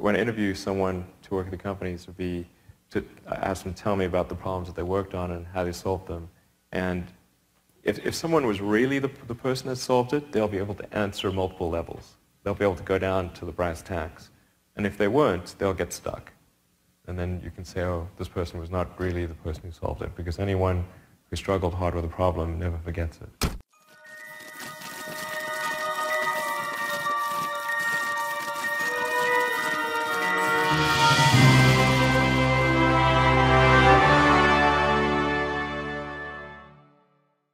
when I interview someone to work at the companies would be to ask them to tell me about the problems that they worked on and how they solved them. And if, if someone was really the, the person that solved it, they'll be able to answer multiple levels. They'll be able to go down to the brass tacks. And if they weren't, they'll get stuck. And then you can say, oh, this person was not really the person who solved it, because anyone who struggled hard with a problem never forgets it.